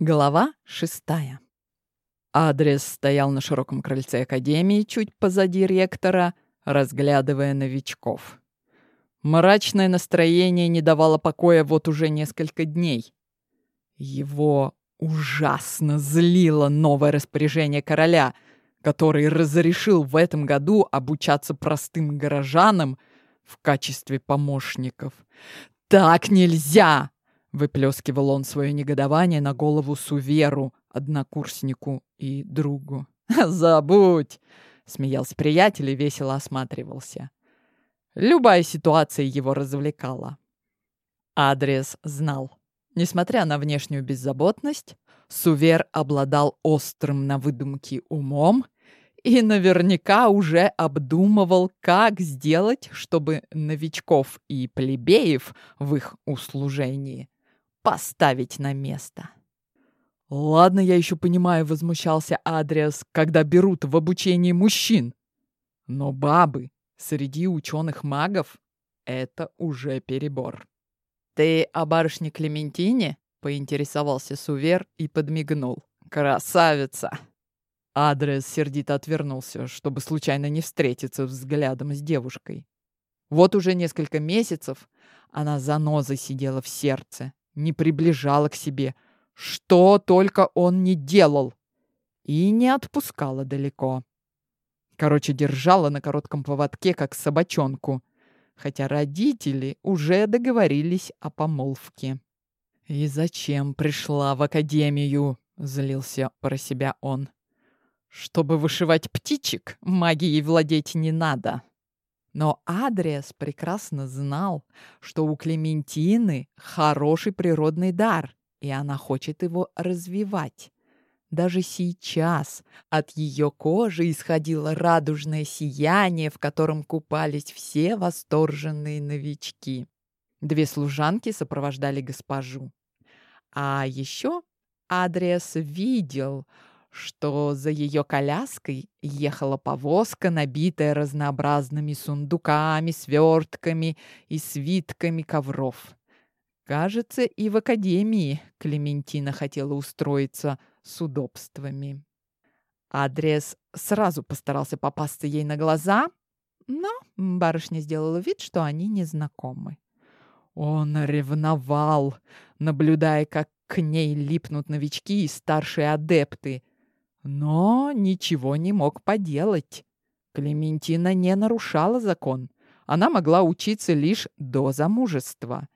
Глава шестая. Адрес стоял на широком крыльце академии, чуть позади ректора, разглядывая новичков. Мрачное настроение не давало покоя вот уже несколько дней. Его ужасно злило новое распоряжение короля, который разрешил в этом году обучаться простым горожанам в качестве помощников. «Так нельзя!» Выплескивал он свое негодование на голову Суверу, однокурснику и другу. «Забудь!» — смеялся приятель и весело осматривался. Любая ситуация его развлекала. Адриас знал. Несмотря на внешнюю беззаботность, Сувер обладал острым на выдумки умом и наверняка уже обдумывал, как сделать, чтобы новичков и плебеев в их услужении поставить на место. «Ладно, я еще понимаю», — возмущался Адриас, «когда берут в обучение мужчин. Но бабы среди ученых-магов — это уже перебор». «Ты о барышне Клементине?» — поинтересовался Сувер и подмигнул. «Красавица!» Адриас сердито отвернулся, чтобы случайно не встретиться взглядом с девушкой. Вот уже несколько месяцев она занозой сидела в сердце, не приближала к себе, что только он не делал, и не отпускала далеко. Короче, держала на коротком поводке, как собачонку, хотя родители уже договорились о помолвке. «И зачем пришла в академию?» — злился про себя он. «Чтобы вышивать птичек, магией владеть не надо». Но Адриас прекрасно знал, что у Клементины хороший природный дар, и она хочет его развивать. Даже сейчас от ее кожи исходило радужное сияние, в котором купались все восторженные новички. Две служанки сопровождали госпожу. А еще Адриас видел, что за ее коляской ехала повозка, набитая разнообразными сундуками, свертками и свитками ковров. Кажется, и в академии Клементина хотела устроиться с удобствами. Адрес сразу постарался попасться ей на глаза, но барышня сделала вид, что они не знакомы. Он ревновал, наблюдая, как к ней липнут новички и старшие адепты — но ничего не мог поделать. Клементина не нарушала закон. Она могла учиться лишь до замужества.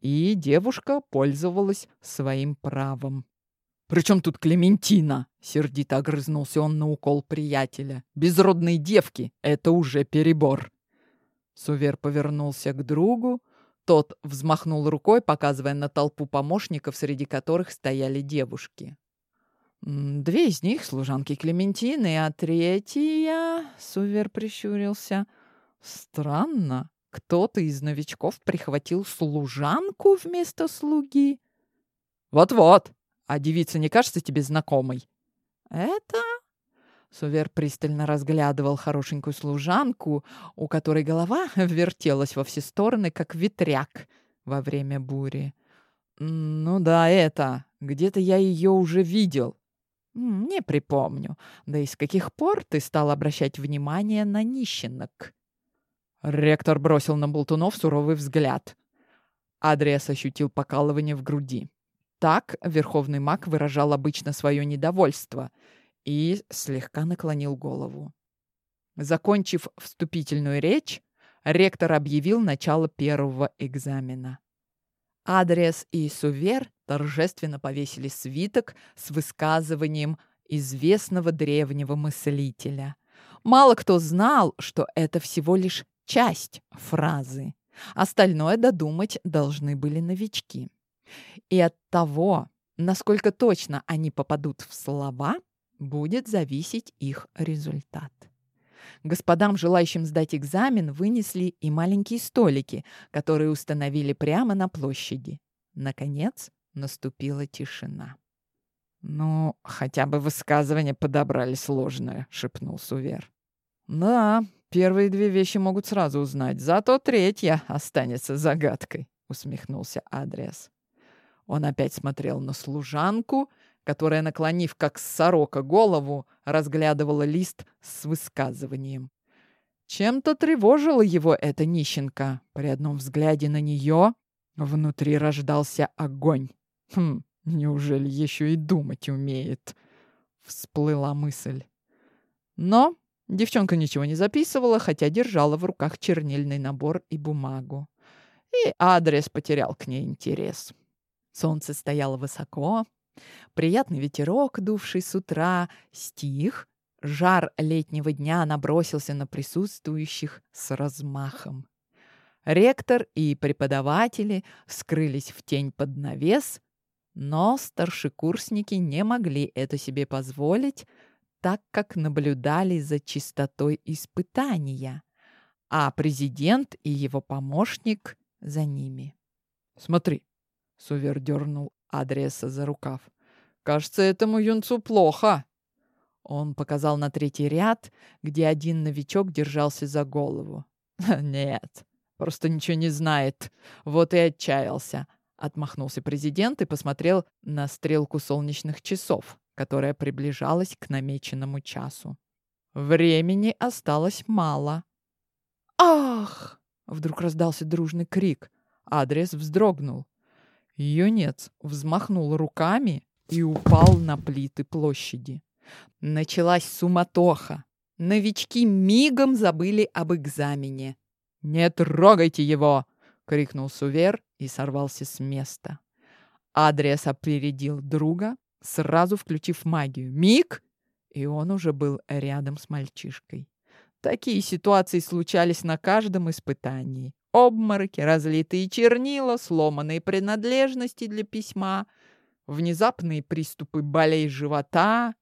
И девушка пользовалась своим правом. «Причем тут Клементина?» — сердито огрызнулся он на укол приятеля. «Безродные девки — это уже перебор». Сувер повернулся к другу. Тот взмахнул рукой, показывая на толпу помощников, среди которых стояли девушки. Две из них — служанки Клементины, а третья... Сувер прищурился. Странно, кто-то из новичков прихватил служанку вместо слуги. Вот-вот, а девица не кажется тебе знакомой? Это... Сувер пристально разглядывал хорошенькую служанку, у которой голова вертелась во все стороны, как ветряк во время бури. «Ну да, это. Где-то я ее уже видел. «Не припомню. Да и с каких пор ты стал обращать внимание на нищенок?» Ректор бросил на болтунов суровый взгляд. Адриас ощутил покалывание в груди. Так верховный маг выражал обычно свое недовольство и слегка наклонил голову. Закончив вступительную речь, ректор объявил начало первого экзамена. Адриас и Сувер торжественно повесили свиток с высказыванием известного древнего мыслителя. Мало кто знал, что это всего лишь часть фразы. Остальное додумать должны были новички. И от того, насколько точно они попадут в слова, будет зависеть их результат. Господам, желающим сдать экзамен, вынесли и маленькие столики, которые установили прямо на площади. Наконец, Наступила тишина. «Ну, хотя бы высказывание подобрали сложное», — шепнул Сувер. «Да, первые две вещи могут сразу узнать, зато третья останется загадкой», — усмехнулся Адриас. Он опять смотрел на служанку, которая, наклонив как сорока голову, разглядывала лист с высказыванием. Чем-то тревожила его эта нищенка. При одном взгляде на нее внутри рождался огонь. Хм, неужели еще и думать умеет? Всплыла мысль. Но девчонка ничего не записывала, хотя держала в руках чернильный набор и бумагу. И адрес потерял к ней интерес. Солнце стояло высоко, приятный ветерок, дувший с утра, стих, Жар летнего дня набросился на присутствующих с размахом. Ректор и преподаватели скрылись в тень под навес, но старшекурсники не могли это себе позволить, так как наблюдали за чистотой испытания, а президент и его помощник за ними. «Смотри», — Сувер дернул Адриаса за рукав, — «кажется, этому юнцу плохо». Он показал на третий ряд, где один новичок держался за голову. «Нет, просто ничего не знает. Вот и отчаялся», — отмахнулся президент и посмотрел на стрелку солнечных часов, которая приближалась к намеченному часу. Времени осталось мало. «Ах!» — вдруг раздался дружный крик. Адриас вздрогнул. Юнец взмахнул руками и упал на плиты площади. Началась суматоха. Новички мигом забыли об экзамене. «Не трогайте его!» — крикнул Сувер и сорвался с места. Адриас опередил друга, сразу включив магию. Миг! И он уже был рядом с мальчишкой. Такие ситуации случались на каждом испытании. Обмороки, разлитые чернила, сломанные принадлежности для письма, внезапные приступы болей живота,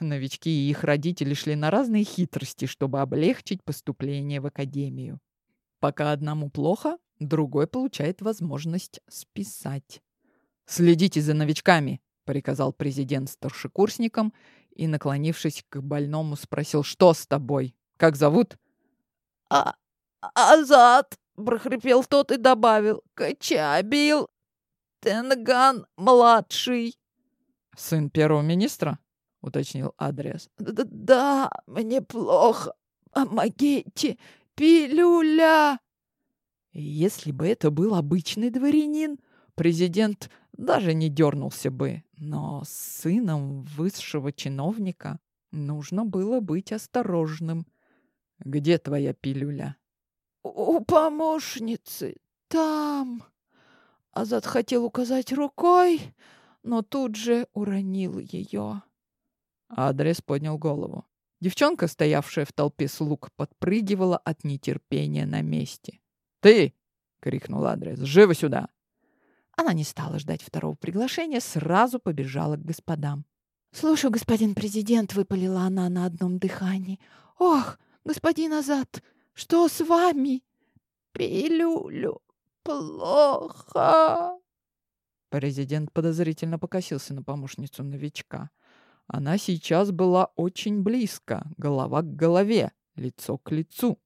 Новички и их родители шли на разные хитрости, чтобы облегчить поступление в академию. Пока одному плохо, другой получает возможность списать. «Следите за новичками», — приказал президент старшекурсникам и, наклонившись к больному, спросил, «Что с тобой? Как зовут?» «А... Азат!» — прохрипел тот и добавил, «Качабил Тенган-младший». «Сын первого министра?» — уточнил адрес. «Да, мне плохо. Помогите. Пилюля!» Если бы это был обычный дворянин, президент даже не дернулся бы. Но с сыном высшего чиновника нужно было быть осторожным. «Где твоя пилюля?» «У помощницы. Там». Азат хотел указать рукой, но тут же уронил ее. Адрес поднял голову. Девчонка, стоявшая в толпе слуг, подпрыгивала от нетерпения на месте. «Ты!» — крикнул Адрес. «Живо сюда!» Она не стала ждать второго приглашения, сразу побежала к господам. «Слушаю, господин президент», — выпалила она на одном дыхании. «Ох, господин Азат, что с вами?» «Пилюлю, плохо!» Президент подозрительно покосился на помощницу новичка. Она сейчас была очень близко, голова к голове, лицо к лицу.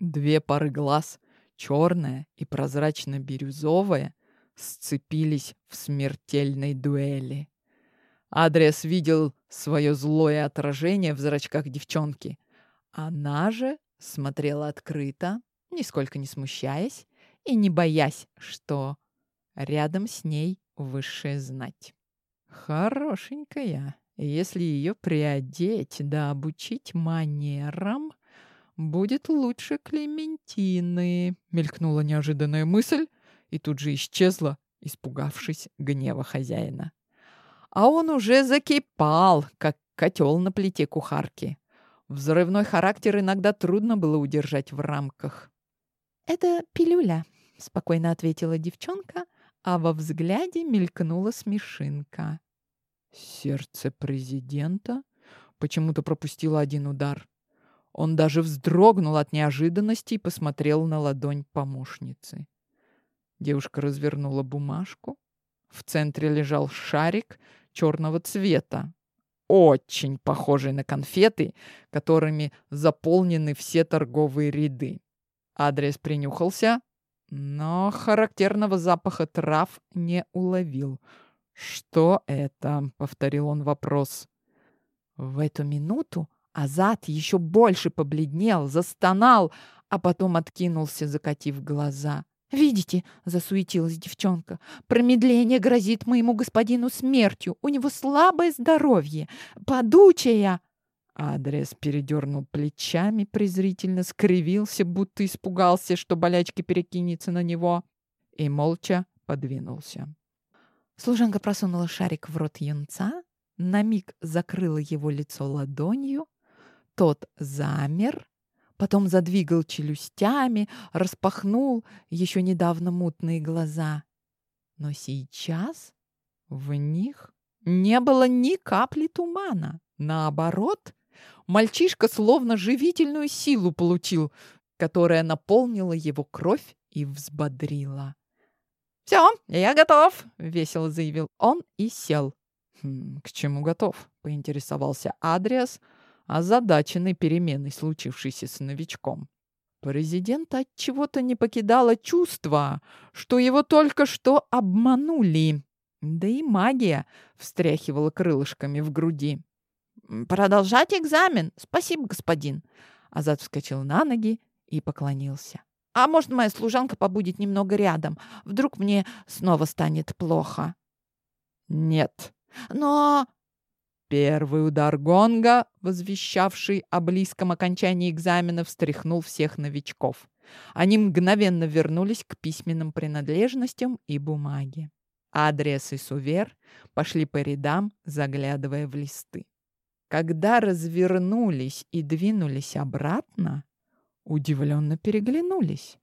Две пары глаз, черная и прозрачно-бирюзовая, сцепились в смертельной дуэли. Адрес видел свое злое отражение в зрачках девчонки. Она же смотрела открыто, нисколько не смущаясь и не боясь, что рядом с ней высшая знать. Хорошенькая, если ее приодеть да обучить манерам, будет лучше Клементины, мелькнула неожиданная мысль и тут же исчезла, испугавшись гнева хозяина. А он уже закипал, как котел на плите кухарки. Взрывной характер иногда трудно было удержать в рамках. «Это пилюля», — спокойно ответила девчонка, а во взгляде мелькнула смешинка. Сердце президента почему-то пропустило один удар. Он даже вздрогнул от неожиданности и посмотрел на ладонь помощницы. Девушка развернула бумажку. В центре лежал шарик черного цвета, очень похожий на конфеты, которыми заполнены все торговые ряды. Адрес принюхался, но характерного запаха трав не уловил. «Что это?» — повторил он вопрос. В эту минуту Азат еще больше побледнел, застонал, а потом откинулся, закатив глаза. «Видите?» — засуетилась девчонка. «Промедление грозит моему господину смертью. У него слабое здоровье, подучая». Адрес передернул плечами, презрительно скривился, будто испугался, что болячки перекинется на него, и молча подвинулся. Служанка просунула шарик в рот юнца, на миг закрыла его лицо ладонью, тот замер, потом задвигал челюстями, распахнул еще недавно мутные глаза. Но сейчас в них не было ни капли тумана. Наоборот, Мальчишка словно живительную силу получил, которая наполнила его кровь и взбодрила. «Все, я готов!» — весело заявил он и сел. «Хм, «К чему готов?» — поинтересовался Адриас, озадаченный переменой, случившейся с новичком. Президент от чего-то не покидало чувство, что его только что обманули. Да и магия встряхивала крылышками в груди. «Продолжать экзамен! Спасибо, господин!» Азат вскочил на ноги и поклонился. «А может, моя служанка побудет немного рядом? Вдруг мне снова станет плохо?» «Нет». «Но...» Первый удар гонга, возвещавший о близком окончании экзамена, встряхнул всех новичков. Они мгновенно вернулись к письменным принадлежностям и бумаге. Адриас и Сувер пошли по рядам, заглядывая в листы. Когда развернулись и двинулись обратно, удивленно переглянулись.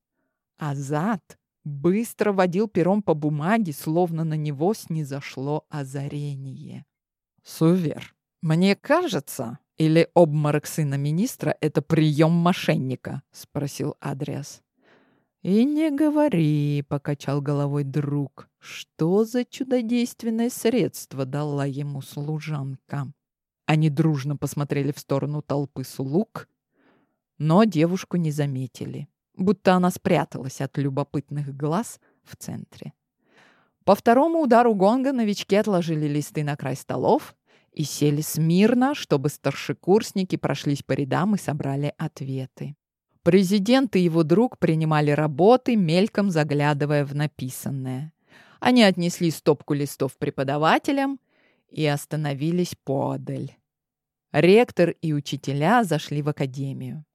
Азат быстро водил пером по бумаге, словно на него снизошло озарение. «Сувер, мне кажется, или обморок сына министра — это прием мошенника?» — спросил Адриас. «И не говори», — покачал головой друг, — «что за чудодейственное средство дала ему служанка?» Они дружно посмотрели в сторону толпы слуг, но девушку не заметили, будто она спряталась от любопытных глаз в центре. По второму удару гонга новички отложили листы на край столов и сели смирно, чтобы старшекурсники прошлись по рядам и собрали ответы. Президент и его друг принимали работы, мельком заглядывая в написанное. Они отнесли стопку листов преподавателям и остановились подаль. Ректор и учителя зашли в академию.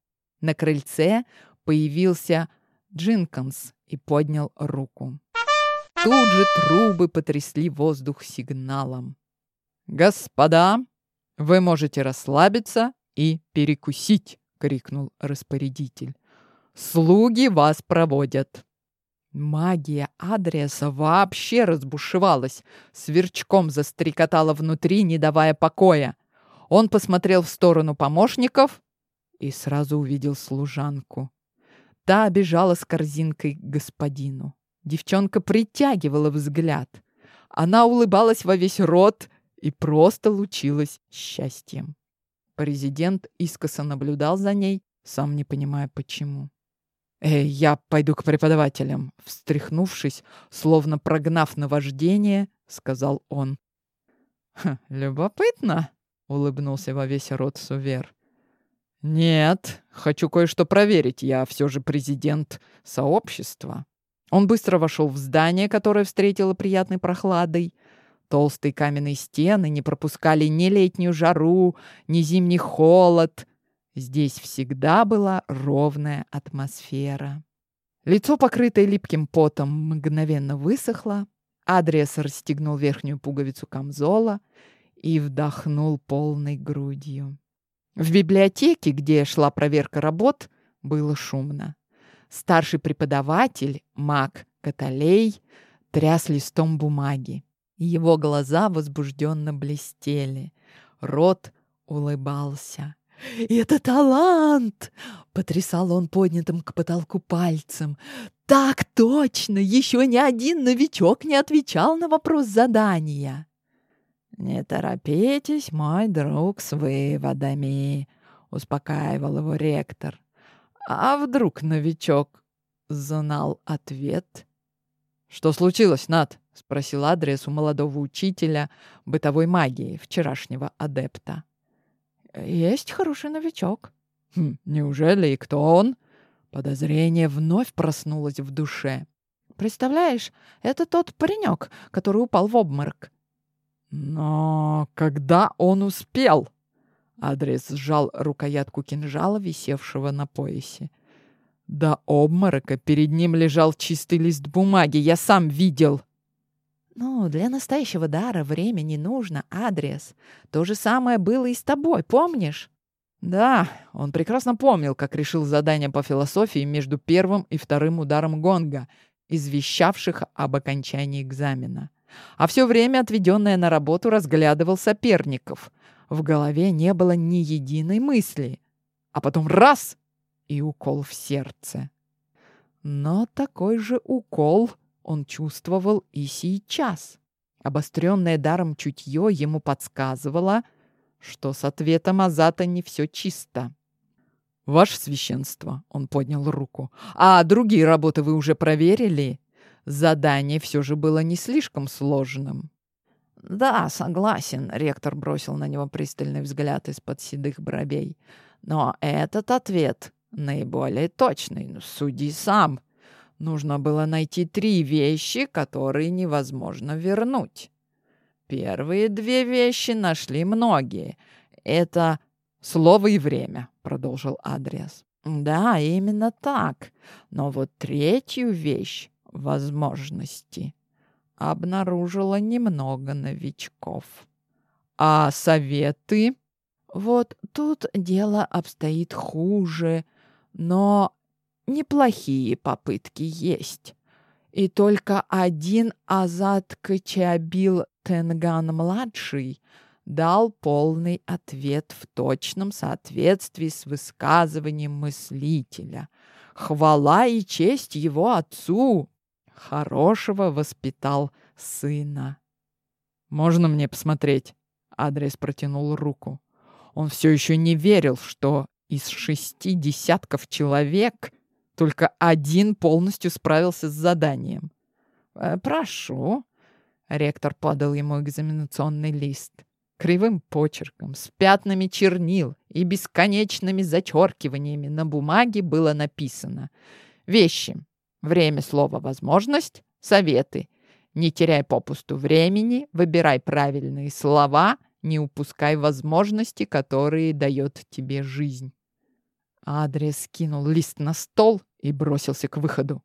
На крыльце появился Джинканс и поднял руку. Тут же трубы потрясли воздух сигналом. «Господа, вы можете расслабиться и перекусить!» — крикнул распорядитель. «Слуги вас проводят!» Магия адреса вообще разбушевалась, сверчком застрекотала внутри, не давая покоя. Он посмотрел в сторону помощников и сразу увидел служанку. Та бежала с корзинкой к господину. Девчонка притягивала взгляд. Она улыбалась во весь рот и просто лучилась счастьем. Президент искоса наблюдал за ней, сам не понимая почему. «Эй, я пойду к преподавателям», — встряхнувшись, словно прогнав наваждение, сказал он. «Любопытно», — улыбнулся во весь рот Сувер. «Нет, хочу кое-что проверить. Я все же президент сообщества». Он быстро вошел в здание, которое встретило приятной прохладой. Толстые каменные стены не пропускали ни летнюю жару, ни зимний холод. Здесь всегда была ровная атмосфера. Лицо, покрытое липким потом, мгновенно высохло. Адриас расстегнул верхнюю пуговицу камзола и вдохнул полной грудью. В библиотеке, где шла проверка работ, было шумно. Старший преподаватель, маг Каталей, тряс листом бумаги. Его глаза возбужденно блестели. Рот улыбался. «Это талант!» — потрясал он поднятым к потолку пальцем. «Так точно! Еще ни один новичок не отвечал на вопрос задания!» «Не торопитесь, мой друг, с выводами!» — успокаивал его ректор. «А вдруг новичок знал ответ. «Что случилось, Над?» — спросил адрес у молодого учителя бытовой магии, вчерашнего адепта. «Есть хороший новичок». Хм, «Неужели и кто он?» Подозрение вновь проснулось в душе. «Представляешь, это тот паренек, который упал в обморок». «Но когда он успел?» Адрес сжал рукоятку кинжала, висевшего на поясе. До обморока перед ним лежал чистый лист бумаги. Я сам видел. «Ну, для настоящего дара время не нужно, адрес. То же самое было и с тобой, помнишь?» Да, он прекрасно помнил, как решил задание по философии между первым и вторым ударом гонга, извещавших об окончании экзамена. А все время, отведенное на работу, разглядывал соперников. В голове не было ни единой мысли. А потом раз — и укол в сердце. Но такой же укол он чувствовал и сейчас. Обостренное даром чутье ему подсказывало, что с ответом Азата не все чисто. «Ваше священство», — он поднял руку, — «а другие работы вы уже проверили?» Задание все же было не слишком сложным. «Да, согласен», — ректор бросил на него пристальный взгляд из-под седых бровей. «Но этот ответ наиболее точный. Ну, суди сам. Нужно было найти три вещи, которые невозможно вернуть. Первые две вещи нашли многие. Это слово и время, продолжил Адриас. Да, именно так. Но вот третью вещь — возможности — обнаружила немного новичков. А советы? Вот тут дело обстоит хуже, но неплохие попытки есть. И только один Азат Качабил Тенган-младший дал полный ответ в точном соответствии с высказыванием мыслителя. Хвала и честь его отцу! Хорошего воспитал сына. «Можно мне посмотреть?» Адрес протянул руку. Он все еще не верил, что из шести десятков человек только один полностью справился с заданием. «Э, «Прошу». Ректор подал ему экзаменационный лист. Кривым почерком, с пятнами чернил и бесконечными зачеркиваниями на бумаге было написано «Вещи. Время слова «возможность», советы. Не теряй попусту времени, выбирай правильные слова, не упускай возможности, которые дает тебе жизнь». Адрес кинул лист на стол и бросился к выходу.